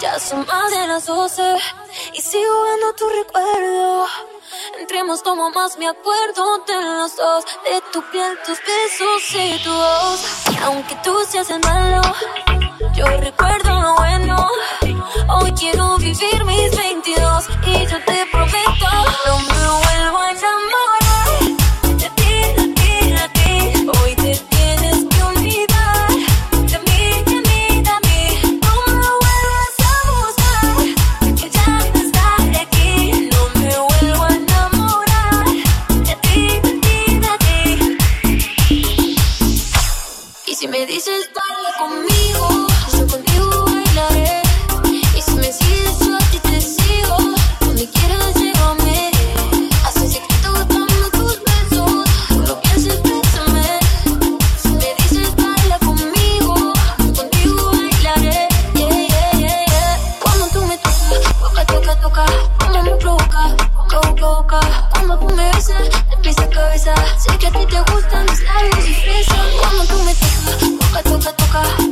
Ya son más de las doce y sigo viendo tu recuerdo. Entre más tomo más me acuerdo de los dos, de tu piel, tus besos y tu voz. Aunque tú seas el malo, yo recuerdo lo bueno. Hoy quiero vivir mis 22 y yo te si me dices baila conmigo. Como tú me besas, empieza a cabeza. Sé que a ti te gustan mis labios y fresa. Como tú me tocas, toca, toca, toca.